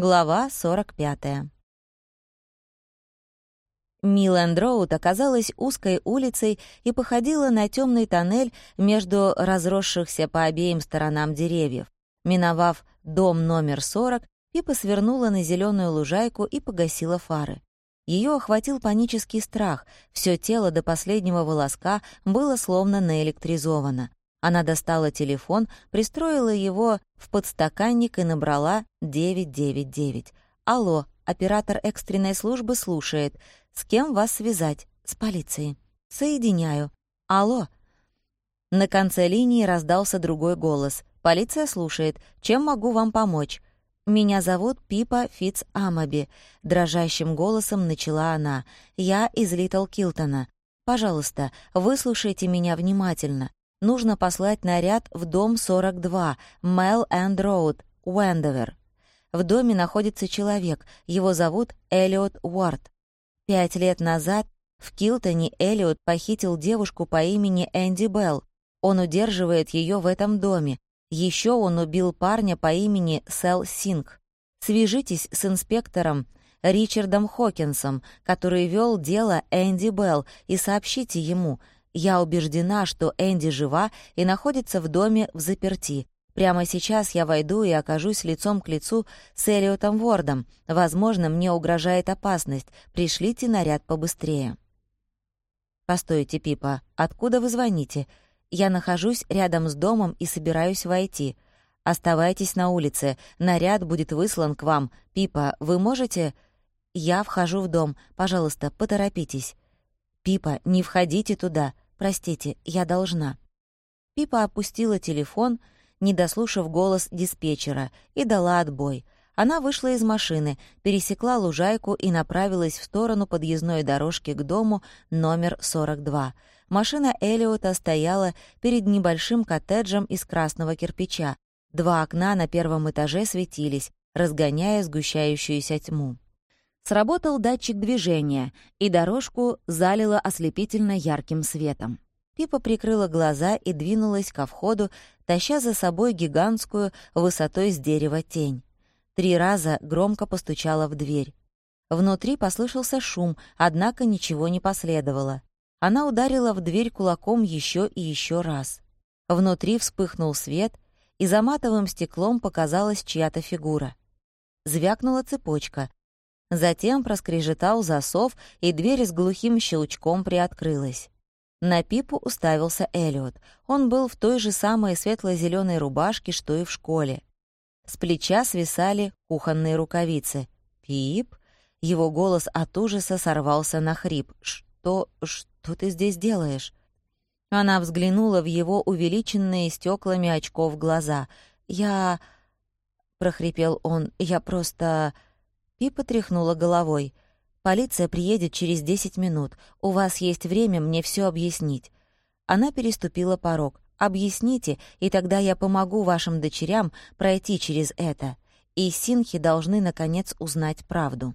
Глава 45. Милленд-Роуд оказалась узкой улицей и походила на темный тоннель между разросшихся по обеим сторонам деревьев. Миновав дом номер 40, Пипа свернула на зеленую лужайку и погасила фары. Ее охватил панический страх, все тело до последнего волоска было словно наэлектризовано. Она достала телефон, пристроила его в подстаканник и набрала 999. «Алло, оператор экстренной службы слушает. С кем вас связать? С полицией. Соединяю. Алло». На конце линии раздался другой голос. «Полиция слушает. Чем могу вам помочь?» «Меня зовут Пипа Фитц Амаби», — дрожащим голосом начала она. «Я из Литл Килтона. Пожалуйста, выслушайте меня внимательно. Нужно послать наряд в дом 42, Мел Энд Роуд, Уэндовер. В доме находится человек, его зовут Эллиот Уорд. Пять лет назад в Килтоне Эллиот похитил девушку по имени Энди Белл. Он удерживает ее в этом доме. Еще он убил парня по имени Сэл Синг. Свяжитесь с инспектором Ричардом Хокинсом, который вел дело Энди Белл, и сообщите ему — я убеждена, что Энди жива и находится в доме в заперти. Прямо сейчас я войду и окажусь лицом к лицу с Элиотом Вордом. Возможно, мне угрожает опасность. Пришлите наряд побыстрее. «Постойте, Пипа, откуда вы звоните? Я нахожусь рядом с домом и собираюсь войти. Оставайтесь на улице, наряд будет выслан к вам. Пипа, вы можете...» «Я вхожу в дом. Пожалуйста, поторопитесь». «Пипа, не входите туда. Простите, я должна». Пипа опустила телефон, не дослушав голос диспетчера, и дала отбой. Она вышла из машины, пересекла лужайку и направилась в сторону подъездной дорожки к дому номер 42. Машина Элиота стояла перед небольшим коттеджем из красного кирпича. Два окна на первом этаже светились, разгоняя сгущающуюся тьму. Сработал датчик движения, и дорожку залило ослепительно ярким светом. Пипа прикрыла глаза и двинулась ко входу, таща за собой гигантскую высотой с дерева тень. Три раза громко постучала в дверь. Внутри послышался шум, однако ничего не последовало. Она ударила в дверь кулаком еще и еще раз. Внутри вспыхнул свет, и за матовым стеклом показалась чья-то фигура. Звякнула цепочка, Затем проскрежетал засов, и дверь с глухим щелчком приоткрылась. На Пипу уставился Эллиот. Он был в той же самой светло зеленой рубашке, что и в школе. С плеча свисали кухонные рукавицы. «Пип?» Его голос от ужаса сорвался на хрип. «Что... что ты здесь делаешь?» Она взглянула в его увеличенные стеклами очков глаза. «Я...» — прохрипел он. «Я просто...» Пипа тряхнула головой. «Полиция приедет через десять минут. У вас есть время мне все объяснить». Она переступила порог. «Объясните, и тогда я помогу вашим дочерям пройти через это. И синхи должны, наконец, узнать правду».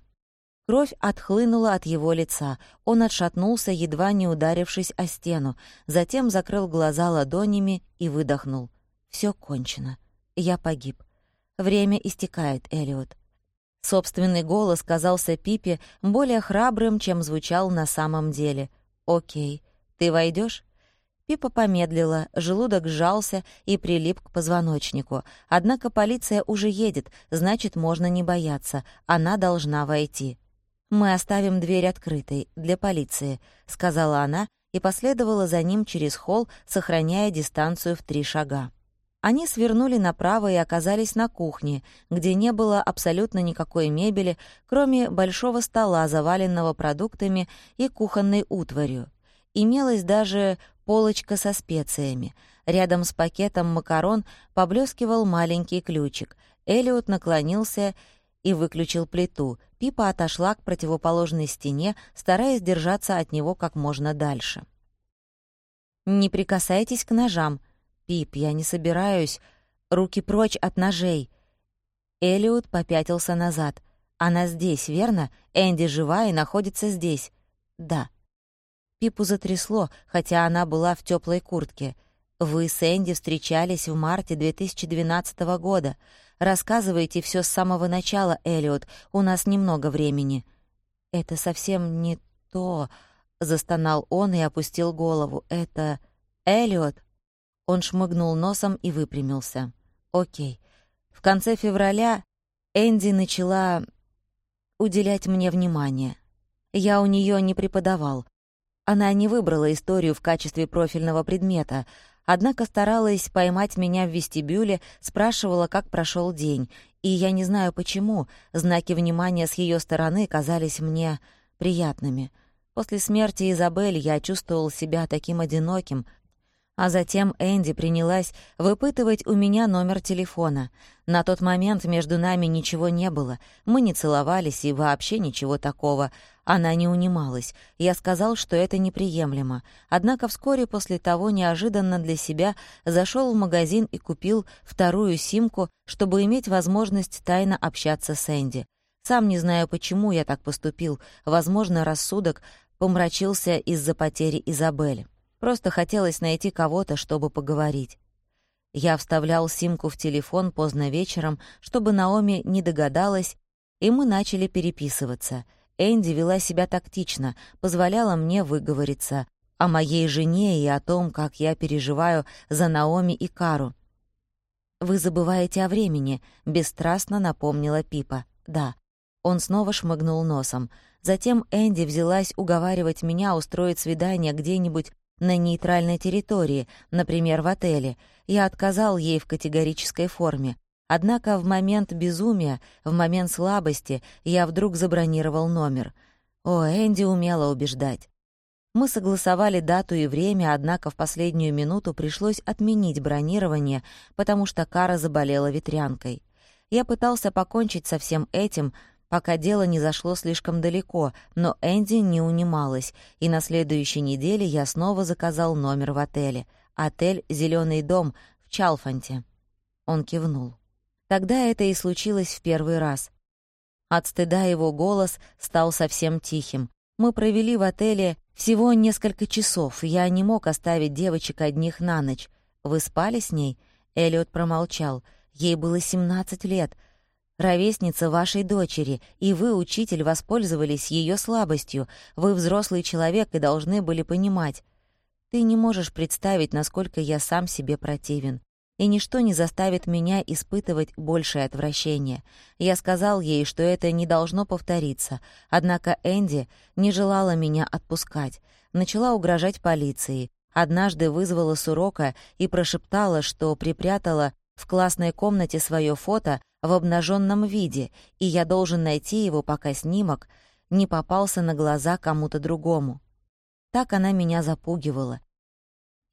Кровь отхлынула от его лица. Он отшатнулся, едва не ударившись о стену, затем закрыл глаза ладонями и выдохнул. Все кончено. Я погиб. Время истекает, Элиот. Собственный голос казался Пипе более храбрым, чем звучал на самом деле. «Окей, ты войдешь? Пипа помедлила, желудок сжался и прилип к позвоночнику. Однако полиция уже едет, значит, можно не бояться. Она должна войти. «Мы оставим дверь открытой, для полиции», — сказала она и последовала за ним через холл, сохраняя дистанцию в три шага. Они свернули направо и оказались на кухне, где не было абсолютно никакой мебели, кроме большого стола, заваленного продуктами и кухонной утварью. Имелась даже полочка со специями. Рядом с пакетом макарон поблескивал маленький ключик. Элиот наклонился и выключил плиту. Пипа отошла к противоположной стене, стараясь держаться от него как можно дальше. «Не прикасайтесь к ножам», «Пип, я не собираюсь. Руки прочь от ножей». Элиот попятился назад. «Она здесь, верно? Энди жива и находится здесь». «Да». Пипу затрясло, хотя она была в теплой куртке. «Вы с Энди встречались в марте 2012 года. Рассказывайте все с самого начала, Элиот. У нас немного времени». «Это совсем не то», — застонал он и опустил голову. «Это... Элиот?» Он шмыгнул носом и выпрямился. «Окей. В конце февраля Энди начала уделять мне внимание. Я у нее не преподавал. Она не выбрала историю в качестве профильного предмета, однако старалась поймать меня в вестибюле, спрашивала, как прошел день, и я не знаю почему, знаки внимания с ее стороны казались мне приятными. После смерти Изабель я чувствовал себя таким одиноким, а затем Энди принялась выпытывать у меня номер телефона. На тот момент между нами ничего не было. Мы не целовались и вообще ничего такого. Она не унималась. Я сказал, что это неприемлемо. Однако вскоре после того неожиданно для себя зашел в магазин и купил вторую симку, чтобы иметь возможность тайно общаться с Энди. Сам не знаю, почему я так поступил. Возможно, рассудок помрачился из-за потери Изабель. Просто хотелось найти кого-то, чтобы поговорить. Я вставлял симку в телефон поздно вечером, чтобы Наоми не догадалась, и мы начали переписываться. Энди вела себя тактично, позволяла мне выговориться о моей жене и о том, как я переживаю за Наоми и Кару. «Вы забываете о времени», — бесстрастно напомнила Пипа. «Да». Он снова шмыгнул носом. Затем Энди взялась уговаривать меня устроить свидание где-нибудь на нейтральной территории, например, в отеле. Я отказал ей в категорической форме. Однако в момент безумия, в момент слабости, я вдруг забронировал номер. О, Энди умела убеждать. Мы согласовали дату и время, однако в последнюю минуту пришлось отменить бронирование, потому что Кара заболела ветрянкой. Я пытался покончить со всем этим, пока дело не зашло слишком далеко, но Энди не унималась, и на следующей неделе я снова заказал номер в отеле. Отель «Зеленый дом» в Чалфанте. Он кивнул. Тогда это и случилось в первый раз. От стыда его голос стал совсем тихим. Мы провели в отеле всего несколько часов, я не мог оставить девочек одних на ночь. Вы спали с ней? Эллиот промолчал. Ей было 17 лет — ровесница вашей дочери, и вы, учитель, воспользовались ее слабостью. Вы взрослый человек и должны были понимать. Ты не можешь представить, насколько я сам себе противен. И ничто не заставит меня испытывать большее отвращение. Я сказал ей, что это не должно повториться, однако Энди не желала меня отпускать. Начала угрожать полиции. Однажды вызвала с урока и прошептала, что припрятала в классной комнате свое фото в обнаженном виде, и я должен найти его, пока снимок не попался на глаза кому-то другому. Так она меня запугивала.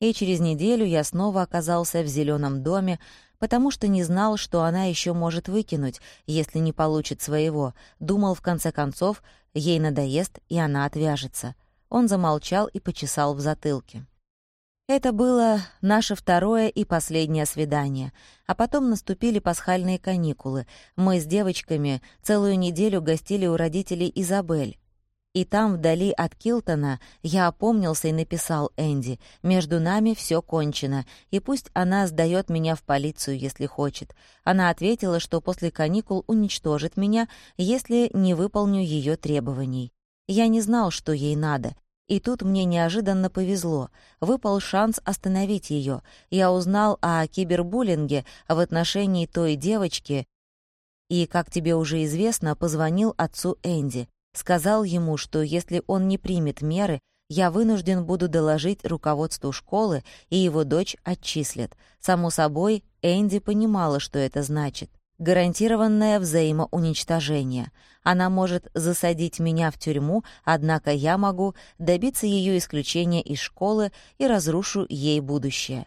И через неделю я снова оказался в зеленом доме, потому что не знал, что она еще может выкинуть, если не получит своего. Думал, в конце концов, ей надоест, и она отвяжется. Он замолчал и почесал в затылке. Это было наше второе и последнее свидание. А потом наступили пасхальные каникулы. Мы с девочками целую неделю гостили у родителей Изабель. И там, вдали от Килтона, я опомнился и написал Энди, «Между нами все кончено, и пусть она сдает меня в полицию, если хочет». Она ответила, что после каникул уничтожит меня, если не выполню ее требований. Я не знал, что ей надо, и тут мне неожиданно повезло. Выпал шанс остановить ее. Я узнал о кибербуллинге в отношении той девочки и, как тебе уже известно, позвонил отцу Энди. Сказал ему, что если он не примет меры, я вынужден буду доложить руководству школы, и его дочь отчислят. Само собой, Энди понимала, что это значит гарантированное взаимоуничтожение. Она может засадить меня в тюрьму, однако я могу добиться ее исключения из школы и разрушу ей будущее.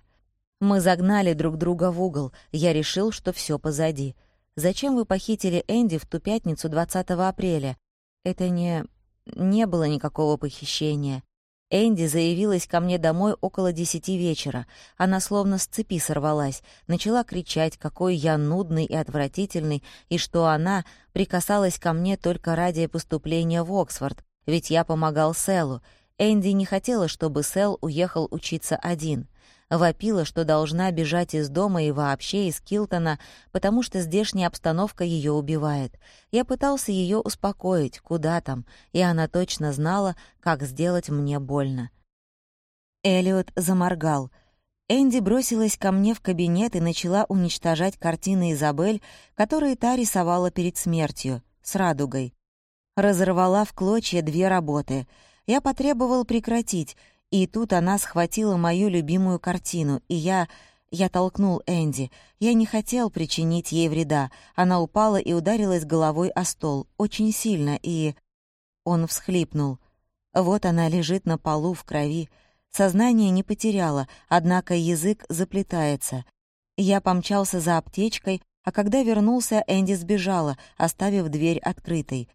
Мы загнали друг друга в угол, я решил, что все позади. Зачем вы похитили Энди в ту пятницу 20 апреля? Это не... не было никакого похищения. Энди заявилась ко мне домой около десяти вечера. Она словно с цепи сорвалась, начала кричать, какой я нудный и отвратительный, и что она прикасалась ко мне только ради поступления в Оксфорд, ведь я помогал Селу. Энди не хотела, чтобы Сел уехал учиться один. Вопила, что должна бежать из дома и вообще из Килтона, потому что здешняя обстановка ее убивает. Я пытался ее успокоить, куда там, и она точно знала, как сделать мне больно. Элиот заморгал. Энди бросилась ко мне в кабинет и начала уничтожать картины Изабель, которые та рисовала перед смертью, с радугой. Разорвала в клочья две работы. Я потребовал прекратить — и тут она схватила мою любимую картину, и я... Я толкнул Энди. Я не хотел причинить ей вреда. Она упала и ударилась головой о стол. Очень сильно, и... Он всхлипнул. Вот она лежит на полу в крови. Сознание не потеряла, однако язык заплетается. Я помчался за аптечкой, а когда вернулся, Энди сбежала, оставив дверь открытой.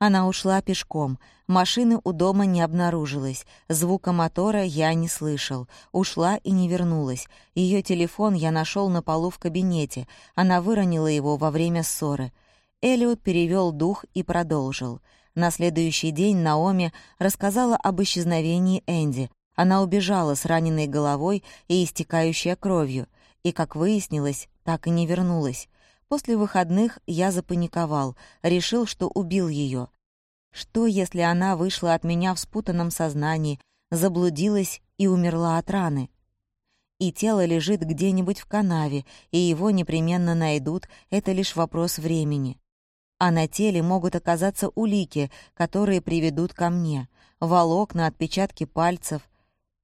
Она ушла пешком. Машины у дома не обнаружилось. Звука мотора я не слышал. Ушла и не вернулась. Ее телефон я нашел на полу в кабинете. Она выронила его во время ссоры. Элиот перевел дух и продолжил. На следующий день Наоми рассказала об исчезновении Энди. Она убежала с раненой головой и истекающей кровью, и, как выяснилось, так и не вернулась. После выходных я запаниковал, решил, что убил ее. Что, если она вышла от меня в спутанном сознании, заблудилась и умерла от раны? И тело лежит где-нибудь в канаве, и его непременно найдут, это лишь вопрос времени. А на теле могут оказаться улики, которые приведут ко мне, волокна, отпечатки пальцев.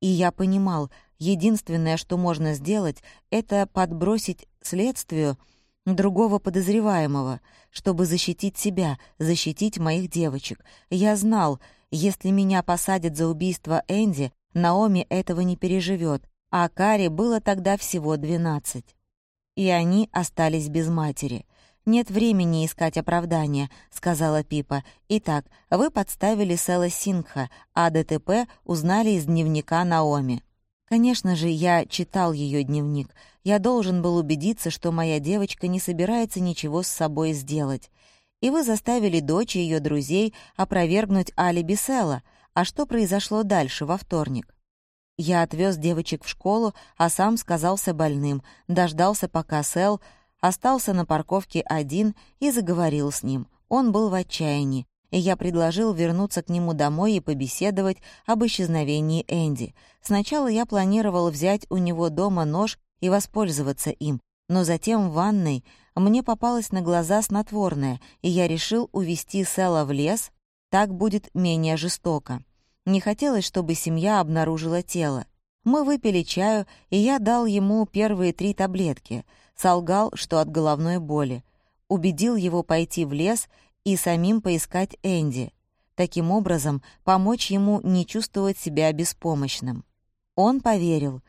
И я понимал, единственное, что можно сделать, это подбросить следствию — другого подозреваемого, чтобы защитить себя, защитить моих девочек. Я знал, если меня посадят за убийство Энди, Наоми этого не переживет, а Каре было тогда всего двенадцать. И они остались без матери. «Нет времени искать оправдания», — сказала Пипа. «Итак, вы подставили Сэла Сингха, а ДТП узнали из дневника Наоми». Конечно же, я читал ее дневник. Я должен был убедиться, что моя девочка не собирается ничего с собой сделать. И вы заставили дочь и ее друзей опровергнуть алиби Села. А что произошло дальше, во вторник? Я отвез девочек в школу, а сам сказался больным, дождался, пока Сел остался на парковке один и заговорил с ним. Он был в отчаянии и я предложил вернуться к нему домой и побеседовать об исчезновении Энди. Сначала я планировал взять у него дома нож и воспользоваться им, но затем в ванной мне попалось на глаза снотворное, и я решил увести Сэла в лес, так будет менее жестоко. Не хотелось, чтобы семья обнаружила тело. Мы выпили чаю, и я дал ему первые три таблетки. Солгал, что от головной боли. Убедил его пойти в лес и самим поискать Энди, таким образом помочь ему не чувствовать себя беспомощным. Он поверил.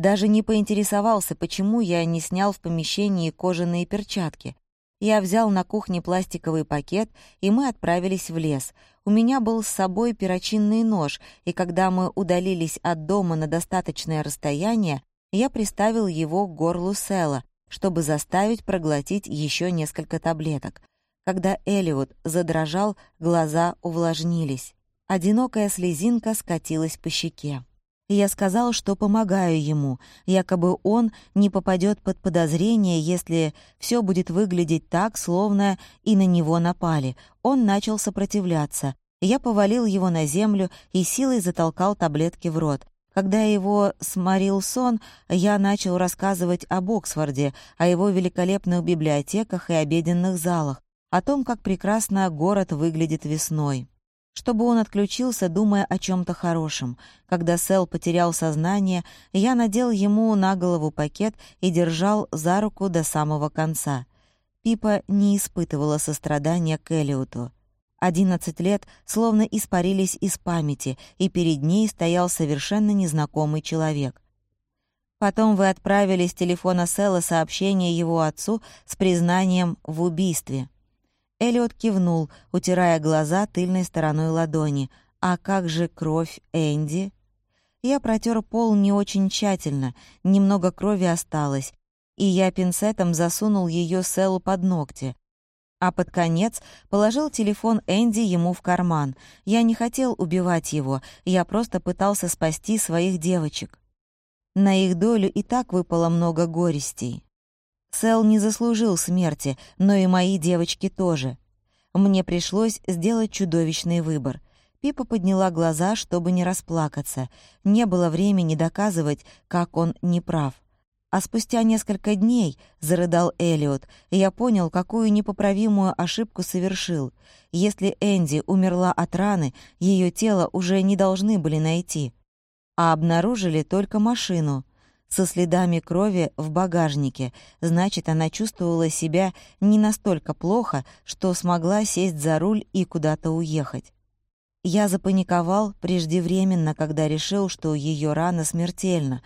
Даже не поинтересовался, почему я не снял в помещении кожаные перчатки. Я взял на кухне пластиковый пакет, и мы отправились в лес. У меня был с собой перочинный нож, и когда мы удалились от дома на достаточное расстояние, я приставил его к горлу Села, чтобы заставить проглотить еще несколько таблеток. Когда Элиот задрожал, глаза увлажнились. Одинокая слезинка скатилась по щеке. Я сказал, что помогаю ему, якобы он не попадет под подозрение, если все будет выглядеть так, словно и на него напали. Он начал сопротивляться. Я повалил его на землю и силой затолкал таблетки в рот. Когда его сморил сон, я начал рассказывать об Оксфорде, о его великолепных библиотеках и обеденных залах, о том, как прекрасно город выглядит весной. Чтобы он отключился, думая о чем-то хорошем. Когда Сэл потерял сознание, я надел ему на голову пакет и держал за руку до самого конца. Пипа не испытывала сострадания к Элиоту. Одиннадцать лет словно испарились из памяти, и перед ней стоял совершенно незнакомый человек. Потом вы отправили с телефона Сэла сообщение его отцу с признанием в убийстве. Эллиот кивнул, утирая глаза тыльной стороной ладони. «А как же кровь Энди?» Я протер пол не очень тщательно, немного крови осталось, и я пинцетом засунул ее Селу под ногти. А под конец положил телефон Энди ему в карман. Я не хотел убивать его, я просто пытался спасти своих девочек. На их долю и так выпало много горестей. Сэл не заслужил смерти, но и мои девочки тоже. Мне пришлось сделать чудовищный выбор. Пипа подняла глаза, чтобы не расплакаться. Не было времени доказывать, как он неправ. А спустя несколько дней, — зарыдал Элиот, — я понял, какую непоправимую ошибку совершил. Если Энди умерла от раны, ее тело уже не должны были найти. А обнаружили только машину со следами крови в багажнике. Значит, она чувствовала себя не настолько плохо, что смогла сесть за руль и куда-то уехать. Я запаниковал преждевременно, когда решил, что ее рана смертельна,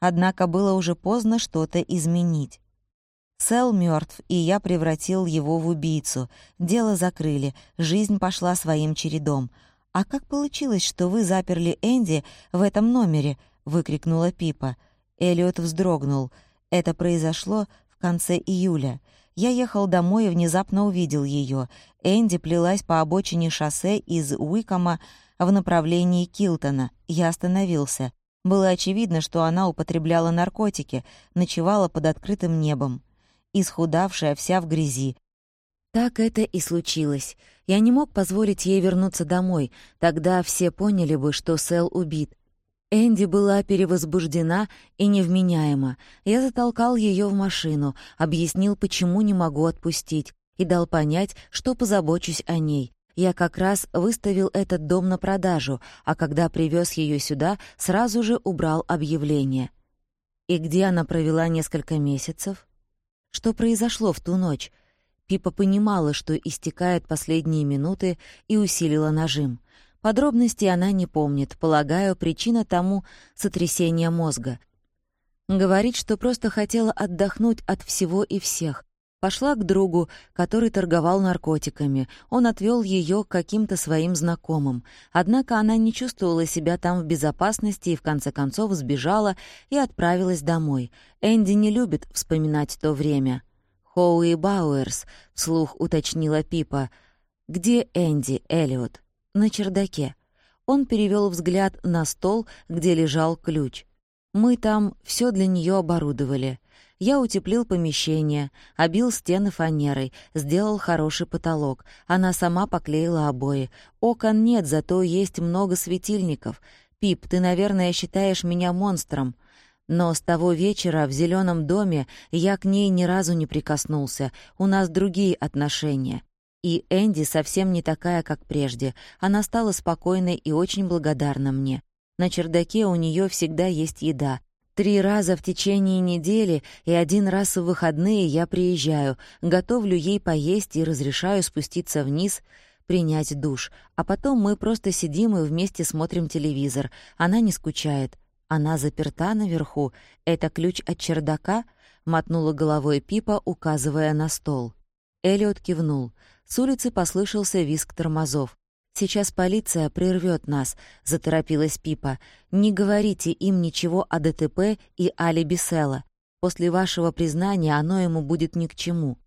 однако было уже поздно что-то изменить. Сэл мертв, и я превратил его в убийцу. Дело закрыли, жизнь пошла своим чередом. «А как получилось, что вы заперли Энди в этом номере?» — выкрикнула Пипа. Эллиот вздрогнул. Это произошло в конце июля. Я ехал домой и внезапно увидел ее. Энди плелась по обочине шоссе из Уикома в направлении Килтона. Я остановился. Было очевидно, что она употребляла наркотики, ночевала под открытым небом. Исхудавшая, вся в грязи. Так это и случилось. Я не мог позволить ей вернуться домой. Тогда все поняли бы, что Сэл убит. Энди была перевозбуждена и невменяема. Я затолкал ее в машину, объяснил, почему не могу отпустить, и дал понять, что позабочусь о ней. Я как раз выставил этот дом на продажу, а когда привез ее сюда, сразу же убрал объявление. И где она провела несколько месяцев? Что произошло в ту ночь? Пипа понимала, что истекают последние минуты, и усилила нажим. Подробностей она не помнит, полагаю, причина тому — сотрясение мозга. Говорит, что просто хотела отдохнуть от всего и всех. Пошла к другу, который торговал наркотиками. Он отвел ее к каким-то своим знакомым. Однако она не чувствовала себя там в безопасности и в конце концов сбежала и отправилась домой. Энди не любит вспоминать то время. «Хоуи Бауэрс», — вслух уточнила Пипа. «Где Энди, Эллиот?» На чердаке. Он перевел взгляд на стол, где лежал ключ. Мы там все для нее оборудовали. Я утеплил помещение, обил стены фанерой, сделал хороший потолок. Она сама поклеила обои. Окон нет, зато есть много светильников. Пип, ты, наверное, считаешь меня монстром. Но с того вечера в зеленом доме я к ней ни разу не прикоснулся. У нас другие отношения. И Энди совсем не такая, как прежде. Она стала спокойной и очень благодарна мне. На чердаке у нее всегда есть еда. Три раза в течение недели и один раз в выходные я приезжаю, готовлю ей поесть и разрешаю спуститься вниз, принять душ. А потом мы просто сидим и вместе смотрим телевизор. Она не скучает. Она заперта наверху. Это ключ от чердака? Мотнула головой Пипа, указывая на стол. Эллиот кивнул. С улицы послышался визг тормозов. «Сейчас полиция прервет нас», — заторопилась Пипа. «Не говорите им ничего о ДТП и алиби Села. После вашего признания оно ему будет ни к чему.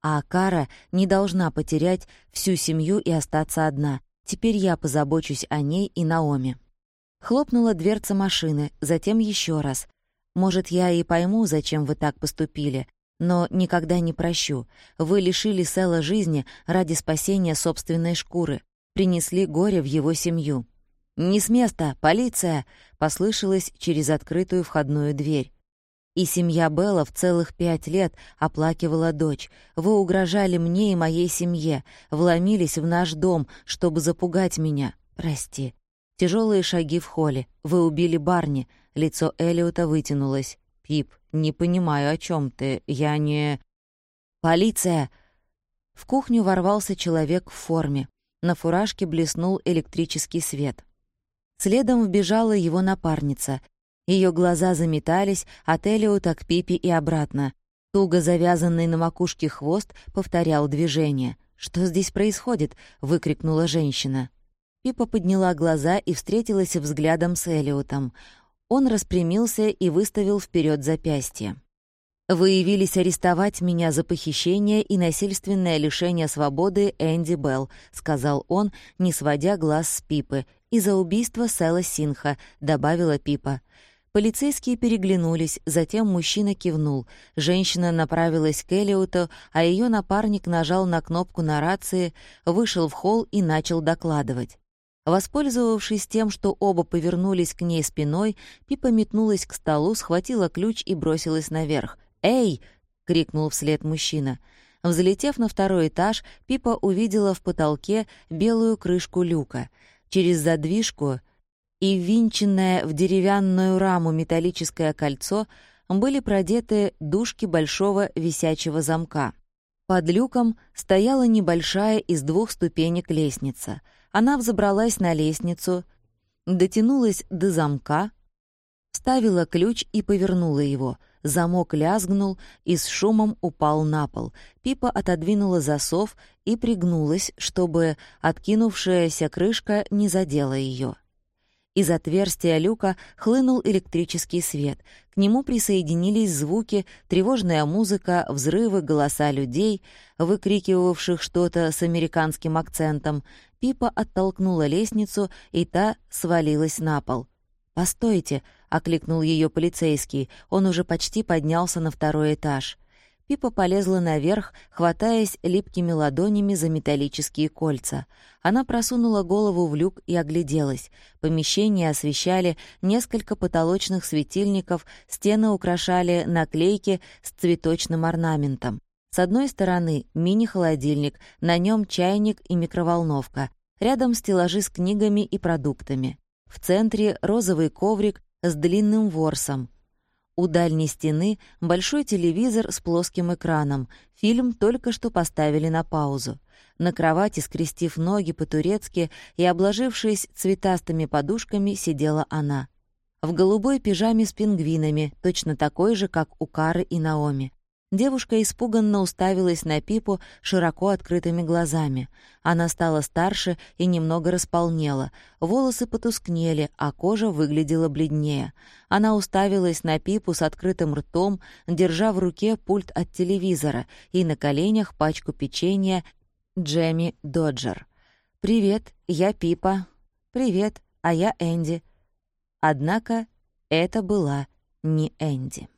А Кара не должна потерять всю семью и остаться одна. Теперь я позабочусь о ней и Наоми». Хлопнула дверца машины, затем еще раз. «Может, я и пойму, зачем вы так поступили, но никогда не прощу. Вы лишили Сэла жизни ради спасения собственной шкуры, принесли горе в его семью. «Не с места! Полиция!» — послышалось через открытую входную дверь. И семья Белла в целых пять лет оплакивала дочь. Вы угрожали мне и моей семье, вломились в наш дом, чтобы запугать меня. Прости. Тяжелые шаги в холле. Вы убили Барни. Лицо Элиота вытянулось. «Пип, не понимаю, о чем ты. Я не...» «Полиция!» В кухню ворвался человек в форме. На фуражке блеснул электрический свет. Следом вбежала его напарница. Ее глаза заметались от Элиота к Пипи и обратно. Туго завязанный на макушке хвост повторял движение. «Что здесь происходит?» — выкрикнула женщина. Пипа подняла глаза и встретилась взглядом с Элиотом. Он распрямился и выставил вперед запястье. «Вы явились арестовать меня за похищение и насильственное лишение свободы Энди Белл», — сказал он, не сводя глаз с Пипы, «и за убийство Сэла Синха», — добавила Пипа. Полицейские переглянулись, затем мужчина кивнул. Женщина направилась к Элиоту, а ее напарник нажал на кнопку на рации, вышел в холл и начал докладывать. Воспользовавшись тем, что оба повернулись к ней спиной, Пипа метнулась к столу, схватила ключ и бросилась наверх. «Эй!» — крикнул вслед мужчина. Взлетев на второй этаж, Пипа увидела в потолке белую крышку люка. Через задвижку и ввинченное в деревянную раму металлическое кольцо были продеты дужки большого висячего замка. Под люком стояла небольшая из двух ступенек лестница — она взобралась на лестницу, дотянулась до замка, вставила ключ и повернула его. Замок лязгнул и с шумом упал на пол. Пипа отодвинула засов и пригнулась, чтобы откинувшаяся крышка не задела ее. Из отверстия люка хлынул электрический свет. К нему присоединились звуки, тревожная музыка, взрывы, голоса людей, выкрикивавших что-то с американским акцентом. Пипа оттолкнула лестницу, и та свалилась на пол. «Постойте!» — окликнул ее полицейский. Он уже почти поднялся на второй этаж. Пипа полезла наверх, хватаясь липкими ладонями за металлические кольца. Она просунула голову в люк и огляделась. Помещение освещали несколько потолочных светильников, стены украшали наклейки с цветочным орнаментом. С одной стороны мини-холодильник, на нем чайник и микроволновка. Рядом стеллажи с книгами и продуктами. В центре розовый коврик с длинным ворсом — у дальней стены большой телевизор с плоским экраном. Фильм только что поставили на паузу. На кровати, скрестив ноги по-турецки и обложившись цветастыми подушками, сидела она. В голубой пижаме с пингвинами, точно такой же, как у Кары и Наоми. Девушка испуганно уставилась на Пипу широко открытыми глазами. Она стала старше и немного располнела. Волосы потускнели, а кожа выглядела бледнее. Она уставилась на Пипу с открытым ртом, держа в руке пульт от телевизора и на коленях пачку печенья Джемми Доджер. «Привет, я Пипа». «Привет, а я Энди». Однако это была не Энди.